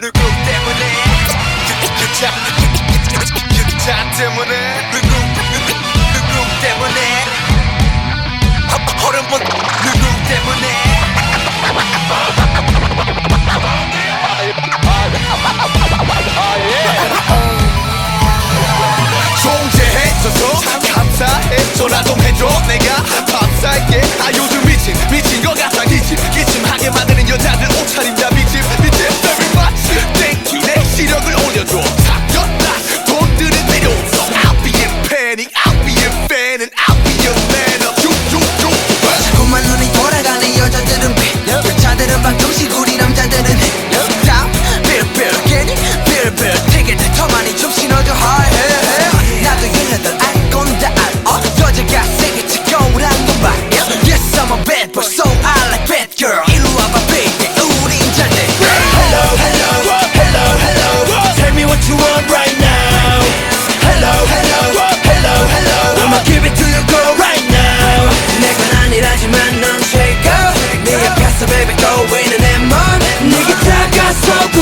Le 뭐라 좀 해줘. 내가 밥 살게. 아유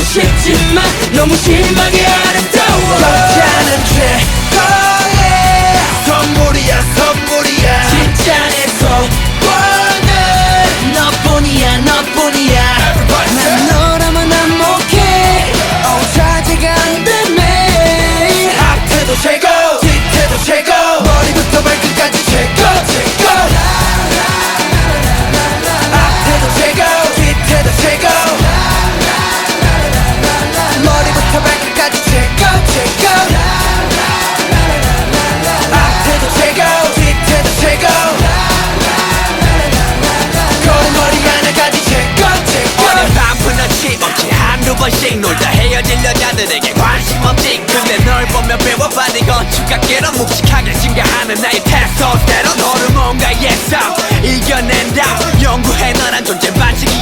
싶지만 너무 심하게 알았어 헤어질 여자들에게 관심 없지. 근데 널 보면 배워봐니 건축가께로 묵직하게 증가하는 나의 테스토스테론 호르몬과 예상 이겨낸다. 연구해 너란 존재 반칙이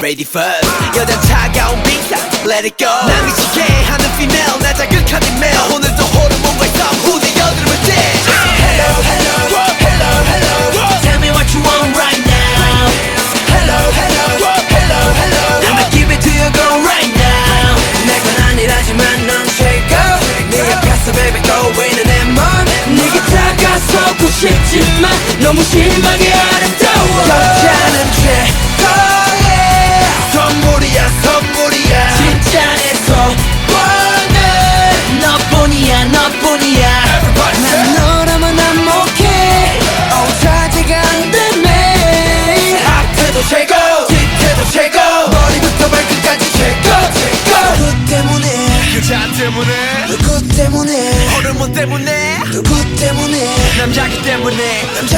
ready first. 여자 차가운 빙상 let it go. 날 미치게 하는 female 나 자극하는 male 오늘도 호르몬과 싸움 후대 여드름을 떼 Hello hello hello hello. Tell me what you want right now. Hello hello hello hello. I'ma give it to you girl right now. 아니라지만 넌 baby go in and m 네게 다가서고 싶지만 너무 실망해 난 너라면 난 못해. 어우 자제가 안 되매 앞에도 최고 뒤태도 최고. 머리부터 발끝까지 최고 최고. 누구 때문에? 그자 때문에? 누구 때문에? 호르몬 때문에? 누구 때문에? 남자기 때문에? 남자